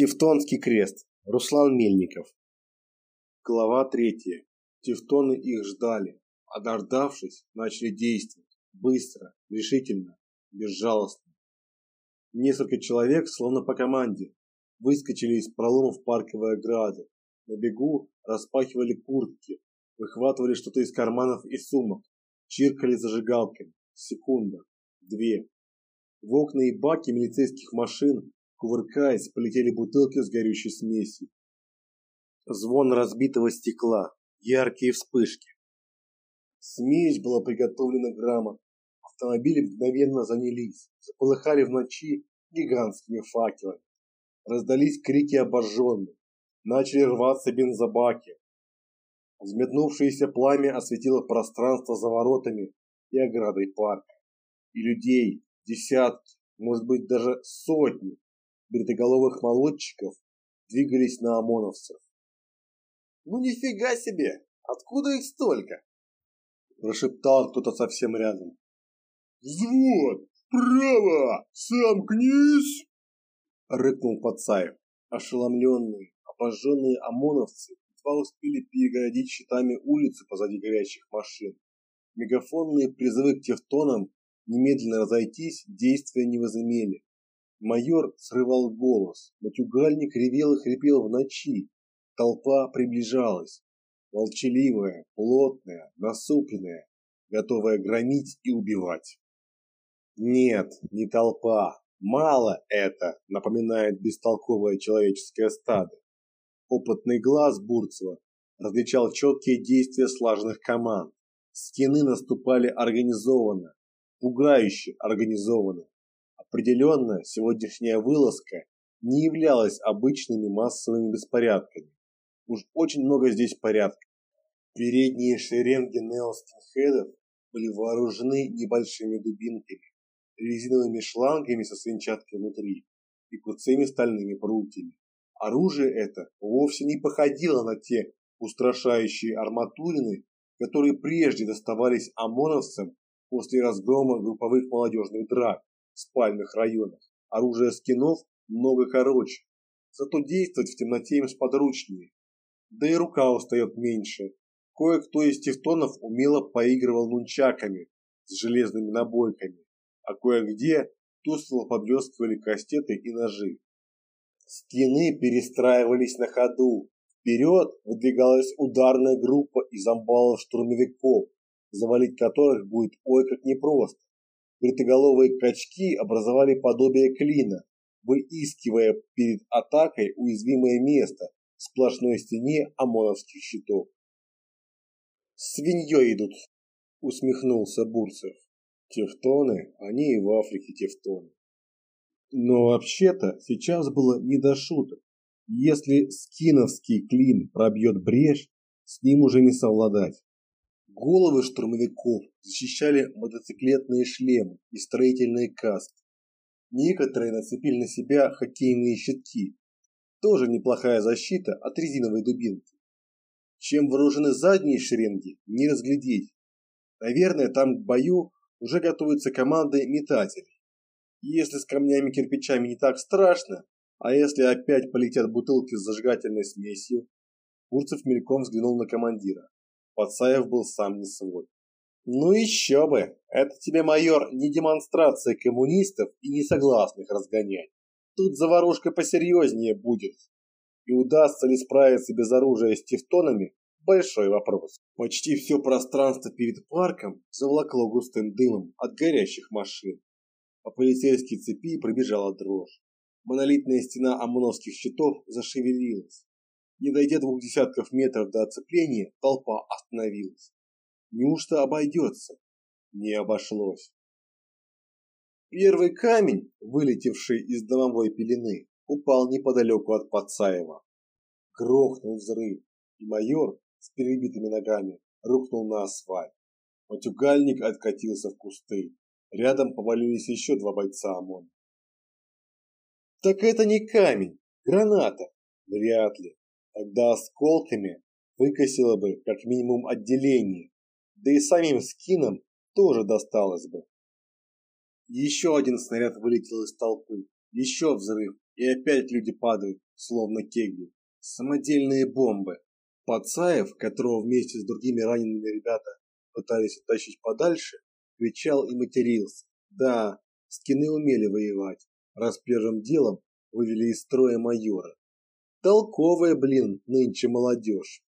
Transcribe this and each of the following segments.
Тевтонский крест. Руслан Мельников. Глава третья. Тевтоны их ждали, а дождавшись, начали действовать. Быстро, решительно, безжалостно. Несколько человек, словно по команде, выскочили из проломов парковой ограды. На бегу распахивали куртки, выхватывали что-то из карманов и сумок, чиркали зажигалками. Секунда, две. В окна и баки милицейских машин Кувыркаясь, полетели бутылки с горючей смесью. Звон разбитого стекла, яркие вспышки. Смесь была приготовлена грамотно. Автомобили мгновенно занялись, заполыхали в ночи гигантскими факелами. Раздались крики обожженных. Начали рваться бензобаки. Взметнувшееся пламя осветило пространство за воротами и оградой парка. И людей, десятки, может быть даже сотни, бритоголовых молодчиков двигались на ОМОНовцев. «Ну нифига себе! Откуда их столько?» Прошептал кто-то совсем рядом. «Взвод! Право! Сомкнись!» Рыкнул Пацаев. Ошеломленные, обожженные ОМОНовцы едва успели перегородить щитами улицы позади горящих машин. Мегафонные призывы к тевтонам немедленно разойтись действия не возымели. Майор срывал голос, матюгальник ревел и хрипел в ночи. Толпа приближалась, молчаливая, плотная, насупленная, готовая громить и убивать. Нет, не толпа. Мало это, напоминает бестолковое человеческое стадо. Опытный глаз Бурцева различал четкие действия слаженных команд. Стены наступали организованно, пугающе организованно. Определенно, сегодняшняя вылазка не являлась обычными массовыми беспорядками. Уж очень много здесь порядка. Передние шеренги неостинхедов были вооружены небольшими дубинками, резиновыми шлангами со свинчаткой внутри и куцами стальными прутьями. Оружие это вовсе не походило на те устрашающие арматурины, которые прежде доставались ОМОНовцам после разгрома групповых молодежных драк спальных районах. Оружие скинов много короче, зато действовать в темноте им сподручнее. Да и рука устает меньше. Кое-кто из тевтонов умело поигрывал нунчаками с железными набойками, а кое-где тускло поблескивали кастеты и ножи. Скины перестраивались на ходу. Вперед выдвигалась ударная группа из амбалов-штурмовиков, завалить которых будет ой как непросто. Бритоголовые качки образовали подобие клина, выискивая перед атакой уязвимое место в сплошной стене ОМОНовских щитов. «Свиньей идут», — усмехнулся Бурцев. «Тевтоны, они и в Африке тевтоны». Но вообще-то сейчас было не до шуток. Если скиновский клин пробьет брешь, с ним уже не совладать. Головы штурмовиков защищали мотоциклетные шлемы и строительные каски. Некоторые нацепили на себя хоккейные щитки. Тоже неплохая защита от резиновой дубинки. Чем вооружены задние шеренги, не разглядеть. Наверное, там к бою уже готовятся команды метателей. Если с камнями-кирпичами не так страшно, а если опять полетят бутылки с зажигательной смесью? Бурцев мельком взглянул на командира. Пацаев был сам не свой. Ну еще бы, это тебе, майор, не демонстрация коммунистов и несогласных разгонять. Тут заварушка посерьезнее будет. И удастся ли справиться без оружия с тевтонами – большой вопрос. Почти все пространство перед парком заволокло густым дымом от горящих машин. По полицейской цепи пробежала дрожь. Монолитная стена ОМОНовских щитов зашевелилась. Не дойдя двух десятков метров до оцепления, толпа остановилась. Неужто обойдется? Не обошлось. Первый камень, вылетевший из домовой пелены, упал неподалеку от Пацаева. Грохнул взрыв, и майор с перебитыми ногами рухнул на асфальт. Матюгальник откатился в кусты. Рядом повалились еще два бойца ОМОН. Так это не камень, граната. Вряд ли. Тогда осколками выкосило бы как минимум отделение, да и самим скинам тоже досталось бы. Еще один снаряд вылетел из толпы, еще взрыв, И опять люди падают, словно кегли. Самодельные бомбы. Пацаев, которого вместе с другими ранеными ребята пытались оттащить подальше, кричал и матерился. Да, скины умели воевать, раз первым делом вывели из строя майора. Толковая, блин, нынче молодежь.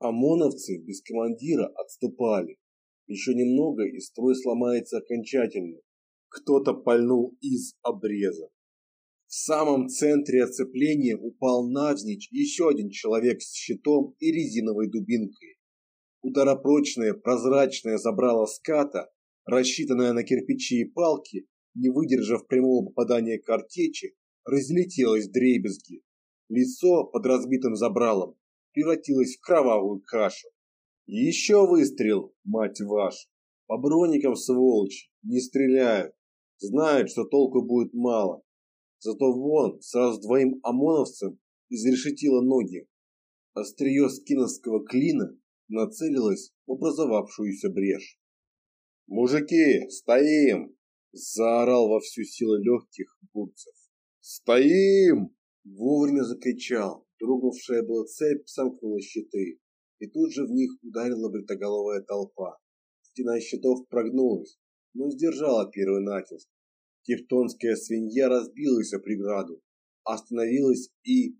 ОМОНовцы без командира отступали. Еще немного, и строй сломается окончательно. Кто-то пальнул из обреза. В самом центре оцепления упал навзничь еще один человек с щитом и резиновой дубинкой. Ударопрочное прозрачное забрало ската, рассчитанное на кирпичи и палки, не выдержав прямого попадания картечи, разлетелось дребезги. Лицо под разбитым забралом превратилось в кровавую кашу. Еще выстрел, мать вашу. По броникам сволочи не стреляют. Знают, что толку будет мало. Зато вон сразу двоим ОМОНовцам изрешетило ноги. Острие скиновского клина нацелилось в образовавшуюся брешь. «Мужики, стоим!» – заорал во всю силу легких бурцев. «Стоим!» – вовремя закричал. Дрогнувшая была цепь сомкнула щиты, и тут же в них ударила бритоголовая толпа. Стена щитов прогнулась, но сдержала первый натиск. Тевтонская свинья разбилась о преграду, остановилась и...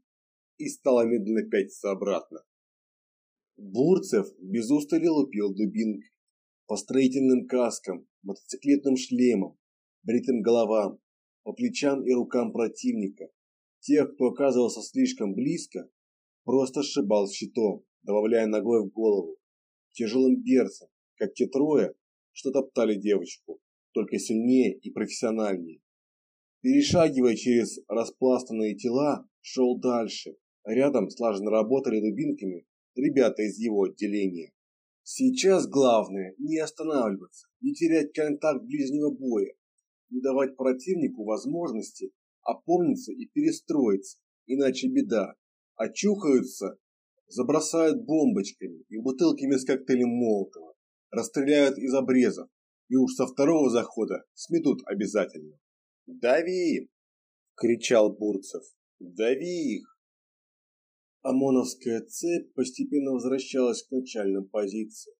и стала медленно пятиться обратно. Бурцев без устали лупил дубинкой по строительным каскам, мотоциклетным шлемам, бритым головам, по плечам и рукам противника. Тех, кто оказывался слишком близко, просто сшибал щитом, добавляя ногой в голову. Тяжелым берцем, как те трое, что топтали девочку, только сильнее и профессиональнее. Перешагивая через распластанные тела, шел дальше. Рядом слаженно работали дубинками ребята из его отделения. Сейчас главное не останавливаться, не терять контакт ближнего боя, не давать противнику возможности опомниться и перестроиться, иначе беда. Очухаются, забросают бомбочками и бутылками с коктейлем Молотова, расстреляют из обрезов и уж со второго захода сметут обязательно. «Дави!» – кричал Бурцев. «Дави их!» ОМОНовская цепь постепенно возвращалась к начальным позициям.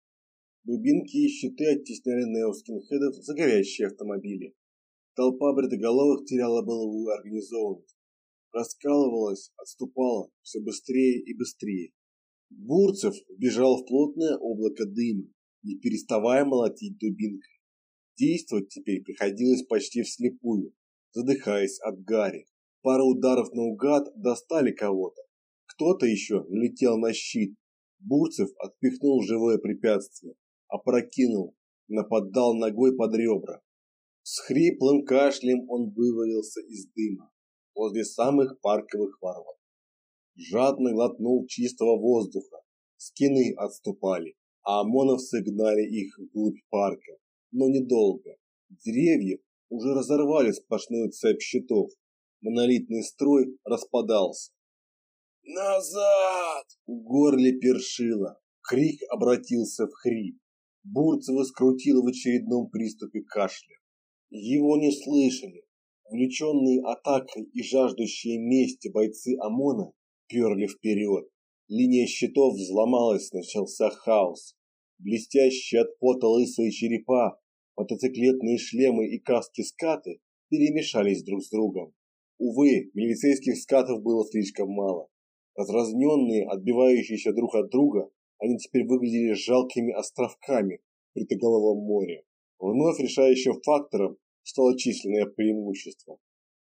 Дубинки и щиты оттесняли неоскинхедов за горящие автомобили. Толпа бритоголовых теряла былую организованность. Раскалывалась, отступала все быстрее и быстрее. Бурцев бежал в плотное облако дыма, не переставая молотить дубинкой. Действовать теперь приходилось почти вслепую, задыхаясь от гари. Пара ударов наугад достали кого-то, кто-то еще налетел на щит. Бурцев отпихнул живое препятствие, опрокинул, нападал ногой под ребра. С хриплым кашлем он вывалился из дыма возле самых парковых ворот. Жадно глотнул чистого воздуха. Скины отступали, а ОМОНовцы гнали их вглубь парка. Но недолго. Деревья уже разорвали сплошную цепь щитов. Монолитный строй распадался. «Назад!» В горле першило. Крик обратился в хрип. Бурцева скрутило в очередном приступе кашля. Его не слышали. Увлеченные атакой и жаждущие мести бойцы ОМОНа перли вперед. Линия щитов взломалась, начался хаос. Блестящие от пота лысые черепа, мотоциклетные шлемы и каски-скаты перемешались друг с другом. Увы, милицейских скатов было слишком мало. Разразненные, отбивающиеся друг от друга, они теперь выглядели жалкими островками в притоголовом море. Вновь решающим фактором стало численное преимущество.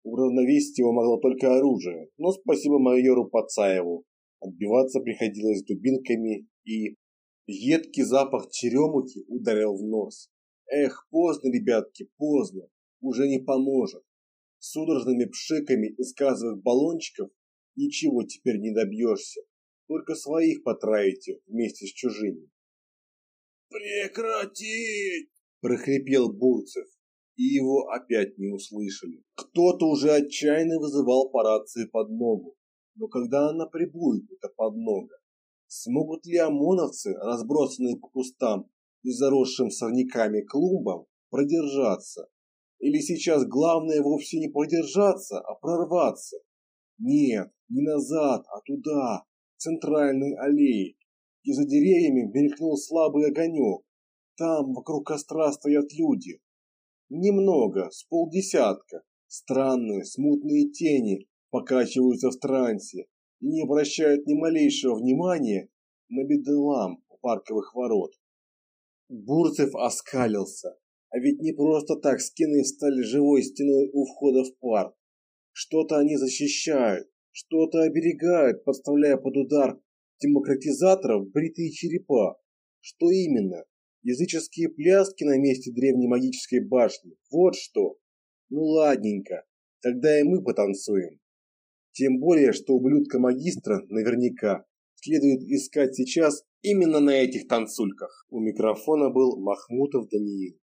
Уравновесить его могло только оружие, но спасибо майору Пацаеву. Отбиваться приходилось дубинками и... Едкий запах черемухи ударил в нос. Эх, поздно, ребятки, поздно. Уже не поможет. Судорожными пшиками из газовых баллончиков ничего теперь не добьешься. Только своих потраите вместе с чужими. «Прекратить!» – прохрипел Бурцев, и его опять не услышали. Кто-то уже отчаянно вызывал по рации подмогу. Но когда она прибудет, эта подмога? Смогут ли ОМОНовцы, разбросанные по кустам и заросшим сорняками клумбам, продержаться? Или сейчас главное вовсе не продержаться, а прорваться? Нет, не назад, а туда, к центральной аллее, где за деревьями мелькнул слабый огонек. Там вокруг костра стоят люди. Немного, с полдесятка. Странные, смутные тени покачиваются в трансе и не обращают ни малейшего внимания на бедлам у парковых ворот. Бурцев оскалился. А ведь не просто так скины стали живой стеной у входа в парк. Что-то они защищают, что-то оберегают, подставляя под удар демократизаторов бритые черепа. Что именно? Языческие пляски на месте древней магической башни. Вот что. Ну ладненько, тогда и мы потанцуем. Тем более, что ублюдка-магистра наверняка следует искать сейчас именно на этих танцульках. У микрофона был Махмутов Даниил.